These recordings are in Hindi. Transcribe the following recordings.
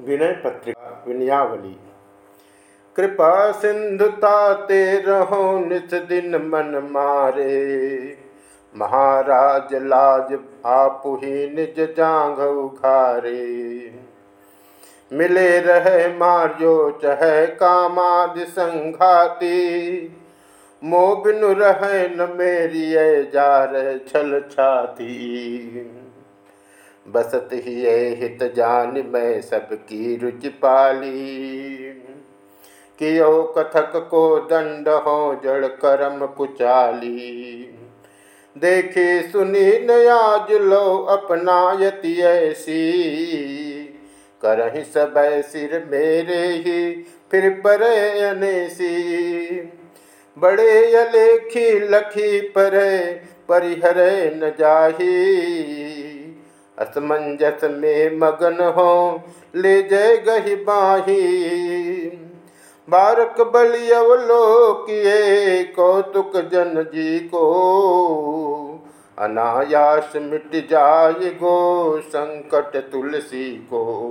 विनय पत्रिका, विनयावली। कृपा सिंधुता ते रहो नित दिन मन मारे। महाराज लाज आपु ही निज जांघ उखारे मिले रहे मार्यो, चह कामादि संघाती। मोबिनु रहे न मेरी जा रहे छल छाती। बसत ही ये हित जान मैं सबकी रुचि पाली। कियो कथक को दंड हो जड़ करम कुचाली। देखी सुनी नयाज लो अपनायति ऐसी। करही सब सिर मेरे ही, फिर पर अनेसी। बड़े अलेखी लखी परे, परिहरे न जाही। असमंजस में मगन हो, ले जय गही बाही। बारक बलियवलोकिए कौतुक जन जी को। अनायास मिट जाय गो संकट तुलसी को।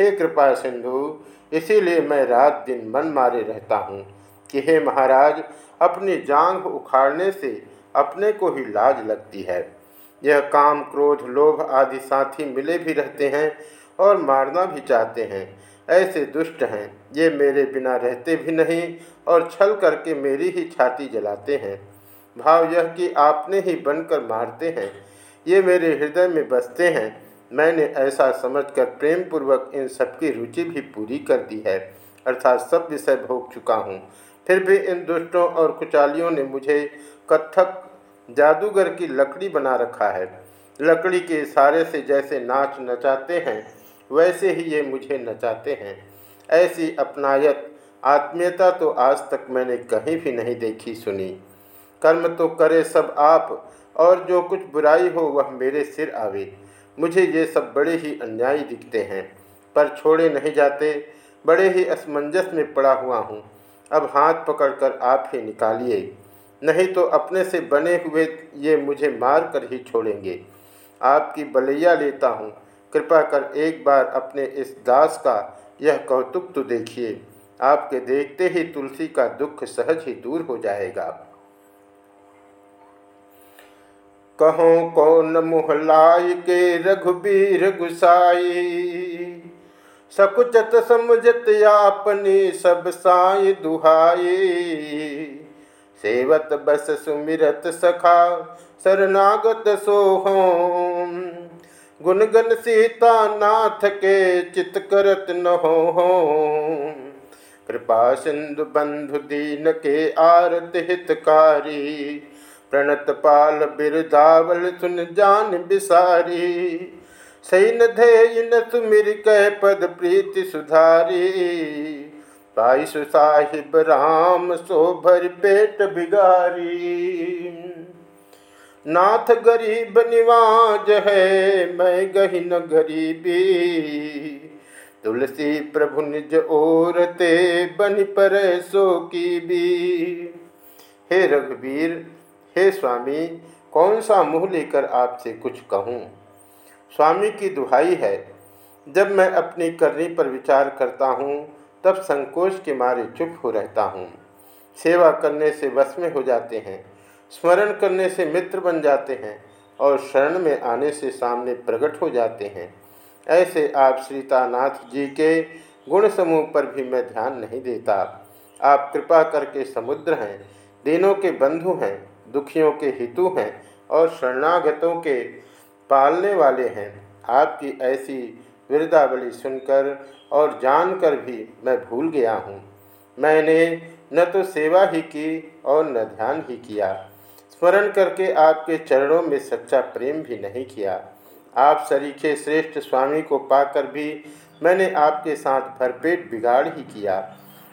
हे कृपा सिंधु, इसीलिए मैं रात दिन मन मारे रहता हूँ कि हे महाराज, अपनी जांग उखाड़ने से अपने को ही लाज लगती है। यह काम, क्रोध, लोभ आदि साथी मिले भी रहते हैं और मारना भी चाहते हैं। ऐसे दुष्ट हैं। ये मेरे बिना रहते भी नहीं और छल करके मेरी ही छाती जलाते हैं। भाव यह कि आपने ही बनकर मारते हैं। ये मेरे हृदय में बसते हैं। मैंने ऐसा समझकर प्रेम पूर्वक इन सबकी रुचि भी पूरी कर दी है। अर्थात सब विषय भोग चुका हूँ। फिर भी इन दुष्टों और कुचालियों ने मुझे कत्थक जादूगर की लकड़ी बना रखा है। लकड़ी के इशारे से जैसे नाच नचाते हैं, वैसे ही ये मुझे नचाते हैं। ऐसी अपनायत, आत्मीयता तो आज तक मैंने कहीं भी नहीं देखी सुनी। कर्म तो करे सब आप, और जो कुछ बुराई हो वह मेरे सिर आवे। मुझे ये सब बड़े ही अन्यायी दिखते हैं। पर छोड़े नहीं जाते, बड़े ही असमंजस में पड़ा हुआ हूँ। अब हाथ पकड़कर आप ही निकालिए। नहीं तो अपने से बने हुए ये मुझे मार कर ही छोड़ेंगे। आपकी बलैया लेता हूँ। कृपा कर एक बार अपने इस दास का यह कौतुक तो देखिए। आपके देखते ही तुलसी का दुख सहज ही दूर हो जाएगा। कहो, कौन मुहलाई के रघुबीर गुसाई? सकुचत समझत अपनी सब साई दुहाई। सेवत बस सुमिरत सखा, शरणागत सोहोम। गुनगन सीता नाथ के चित करत न हो कृपा सिंधु बंधु दीन के आरत हितकारी, प्रणत पाल बिरदावल सुन जान बिसारी। सैन धे न सुमिर कह पद प्रीति सुधारी। बाईसु साहिब राम, सो भर पेट बिगारी नाथ गरीब निवाज है, मैं गहीन गरीबी। तुलसी प्रभु निज और ओरते बन पर सो की भी हे रघुवीर, हे स्वामी, कौन सा मुँह लेकर आपसे कुछ कहूँ? स्वामी की दुहाई है, जब मैं अपनी करनी पर विचार करता हूँ तब संकोच के मारे चुप हो रहता हूँ। सेवा करने से वश में हो जाते हैं, स्मरण करने से मित्र बन जाते हैं और शरण में आने से सामने प्रकट हो जाते हैं। ऐसे आप श्रीतानाथ जी के गुण समूह पर भी मैं ध्यान नहीं देता। आप कृपा करके समुद्र हैं, दिनों के बंधु हैं, दुखियों के हितु हैं और शरणागतों के पालने वाले हैं। आपकी ऐसी वृद्धावली सुनकर और जानकर भी मैं भूल गया हूँ। मैंने न तो सेवा ही की और न ध्यान ही किया। स्मरण करके आपके चरणों में सच्चा प्रेम भी नहीं किया। आप सरीखे श्रेष्ठ स्वामी को पाकर भी मैंने आपके साथ भरपेट बिगाड़ ही किया।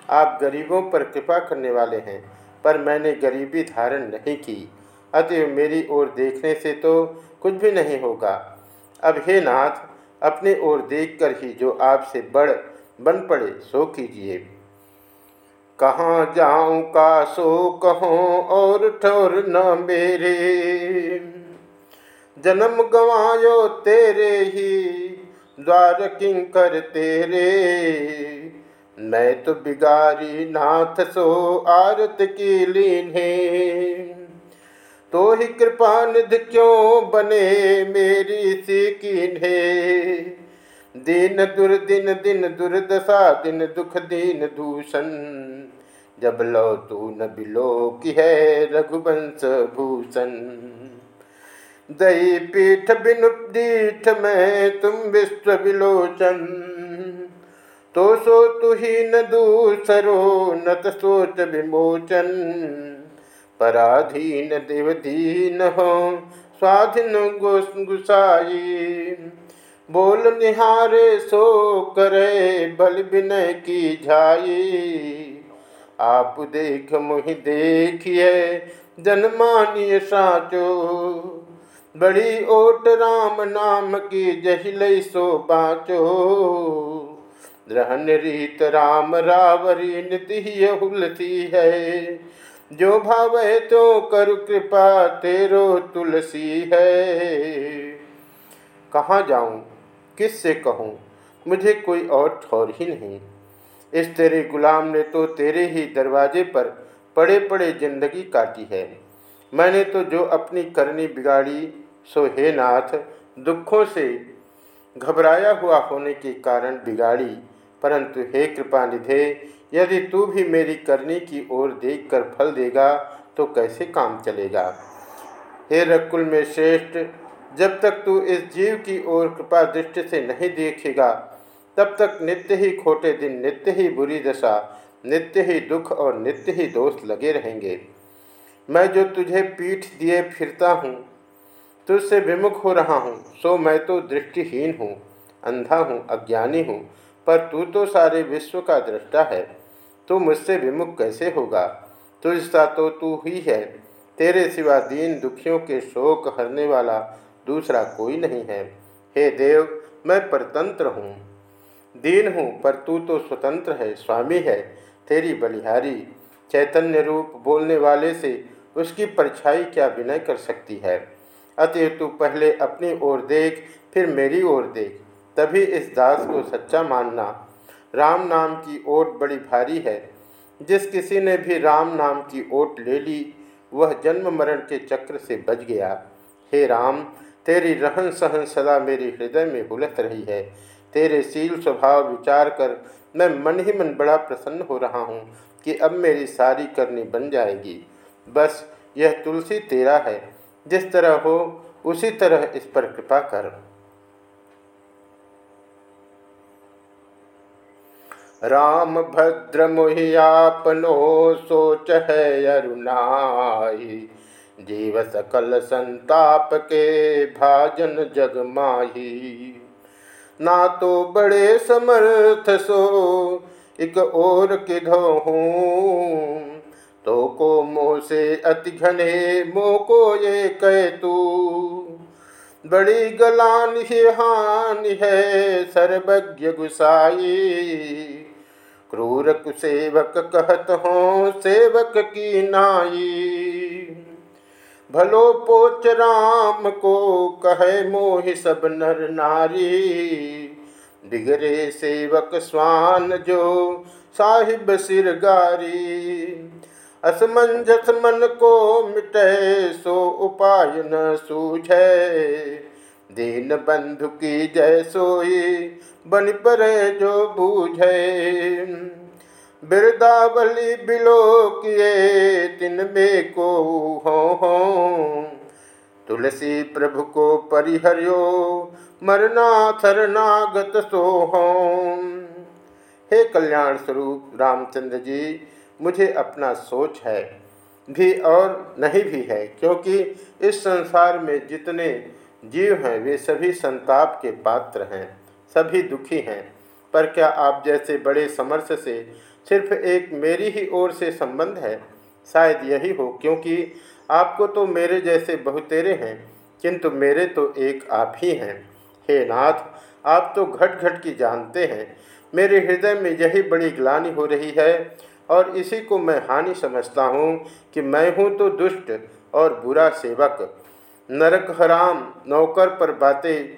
आप गरीबों पर कृपा करने वाले हैं, पर मैंने गरीबी धारण नहीं की। अतएव मेरी ओर देखने से तो कुछ भी नहीं होगा। अब हे नाथ अपने ओर देखकर ही जो आपसे बड़ बन पड़े, सो कीजिए। कहाँ जाऊँ का सो कहो, और ठोर न मेरे। जन्म गवायो तेरे ही, द्वार किंकर तेरे। मैं तो बिगारी नाथ, सो आरत की लीने तो ही कृपा निधि क्यों बने मेरी सी कीन्हे? दीन दुर्दिन दिन दुर्दशा, दिन दुख दीन दूषण। जब लो तू न बिलो की है रघुवंश भूषण। दई पीठ बिनु दीठ में तुम विश्व विलोचन। तो सो तु ही न दूसरो, न सोच विमोचन। पराधीन देवधीन हो, स्वाधीन गुसाई। बोल निहारे, सो करे बल विनय की झाई। आप देख मुहि देखिए जनमानिय साचो। बड़ी ओट राम नाम की जहिल सो बाचो। रहन रीत राम, रावरी निति है। जो भावे तो करु कृपा, तेरो तुलसी है। कहाँ जाऊँ? किस से कहूँ? मुझे कोई और ठौर ही नहीं। इस तेरे गुलाम ने तो तेरे ही दरवाजे पर पड़े पड़े ज़िंदगी काटी है। मैंने तो जो अपनी करनी बिगाड़ी, सो हे नाथ, दुखों से घबराया हुआ होने के कारण बिगाड़ी। परंतु हे कृपा निधे यदि तू भी मेरी करनी की ओर देखकर फल देगा तो कैसे काम चलेगा? हे रकुल में श्रेष्ठ, जब तक तू इस जीव की ओर कृपा दृष्टि से नहीं देखेगा, तब तक नित्य ही खोटे दिन, नित्य ही बुरी दशा, नित्य ही दुख और नित्य ही दोष लगे रहेंगे। मैं जो तुझे पीठ दिए फिरता हूँ, तुझसे विमुख हो रहा हूँ, सो मैं तो दृष्टिहीन हूँ, अंधा हूँ, अज्ञानी हूँ। पर तू तो सारे विश्व का दृष्टा है, तू मुझसे विमुख कैसे होगा? तुझसा तो तू ही है, तेरे सिवा दीन दुखियों के शोक हरने वाला दूसरा कोई नहीं है। हे देव, मैं परतंत्र हूँ, दीन हूँ, पर तू तो स्वतंत्र है, स्वामी है, तेरी बलिहारी। चैतन्य रूप बोलने वाले से उसकी परछाई क्या विनय कर सकती है? अतः तू पहले अपनी ओर देख, फिर मेरी ओर देख। तभी इस दास को सच्चा मानना राम नाम की ओट बड़ी भारी है। जिस किसी ने भी राम नाम की ओट ले ली, वह जन्म मरण के चक्र से बच गया। हे राम, तेरी रहन सहन सदा मेरे हृदय में हुलत रही है। तेरे सील स्वभाव विचार कर मैं मन ही मन बड़ा प्रसन्न हो रहा हूँ कि अब मेरी सारी करनी बन जाएगी। बस, यह तुलसी तेरा है। जिस तरह हो, उसी तरह इस पर कृपा कर। राम भद्र मुहियापनो सोच है अरुणाई। जीव सकल संताप के भाजन जग माही। ना तो बड़े समर्थ सो एक और किधो हूँ। तो को मोह से अति घने मोह को ये कह तू। बड़ी गलान ही हानि है सर्वज्ञ गुसाई। क्रूर कुसेवक कहत हो, सेवक की नाई। भलो पोच राम को कहे मोहि सब नर नारी। बिगरे सेवक स्वान जो साहिब सिर गारी असमंजस मन को मिटे सो उपाय न सूझे। दीन बंधु की जय सोई, बन परे जो बूझे। बिरदावली बिलो किए, तिन में को हो हो। तुलसी प्रभु को परिहरियो मरना थरनागत सो हे कल्याण स्वरूप रामचंद्र जी मुझे अपना सोच है, भी और नहीं भी है, क्योंकि इस संसार में जितने जीव हैं, वे सभी संताप के पात्र हैं, सभी दुखी हैं। पर क्या आप जैसे बड़े समर्थ से सिर्फ़ एक मेरी ही ओर से संबंध है? शायद यही हो, क्योंकि आपको तो मेरे जैसे बहुतेरे हैं, किंतु मेरे तो एक आप ही हैं। हे नाथ, आप तो घट घट की जानते हैं। मेरे हृदय में यही बड़ी ग्लानी हो रही है और इसी को मैं हानि समझता हूँ कि मैं हूँ तो दुष्ट और बुरा सेवक। नरक हराम नौकर पर बातें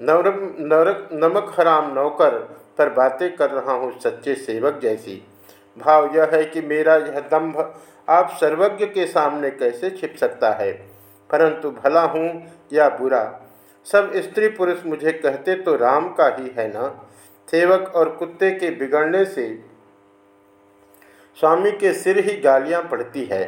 नवरक नमक हराम नौकर पर बातें कर रहा हूँ सच्चे सेवक जैसी। भाव यह है कि मेरा यह दम्भ आप सर्वज्ञ के सामने कैसे छिप सकता है? परंतु भला हूँ या बुरा? सब स्त्री पुरुष मुझे कहते तो राम का ही है ना? सेवक और कुत्ते के बिगड़ने से स्वामी के सिर ही गालियाँ पड़ती है।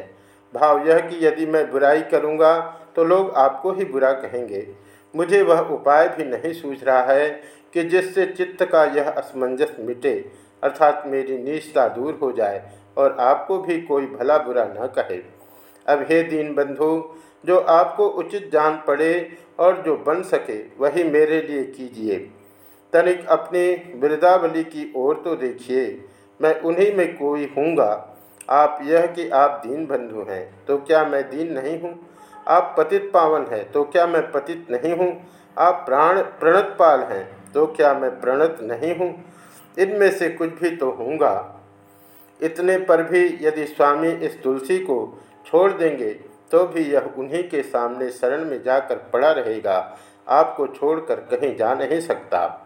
भाव यह कि यदि मैं बुराई करूँगा तो लोग आपको ही बुरा कहेंगे। मुझे वह उपाय भी नहीं सूझ रहा है कि जिससे चित्त का यह असमंजस मिटे, अर्थात मेरी निष्ठा दूर हो जाए और आपको भी कोई भला बुरा न कहे। अब हे दीन बंधु, जो आपको उचित जान पड़े और जो बन सके, वही मेरे लिए कीजिए। तनिक अपनी वृद्धावली की ओर तो देखिए। मैं उन्हीं में कोई हूँगा। आप यह कि आप दीन बंधु हैं तो क्या मैं दीन नहीं हूँ? आप पतित पावन हैं तो क्या मैं पतित नहीं हूँ? आप प्राण प्रणतपाल हैं तो क्या मैं प्रणत नहीं हूँ? इनमें से कुछ भी तो होऊँगा। इतने पर भी यदि स्वामी इस तुलसी को छोड़ देंगे तो भी यह उन्हीं के सामने शरण में जाकर पड़ा रहेगा। आपको छोड़कर कहीं जा नहीं सकता।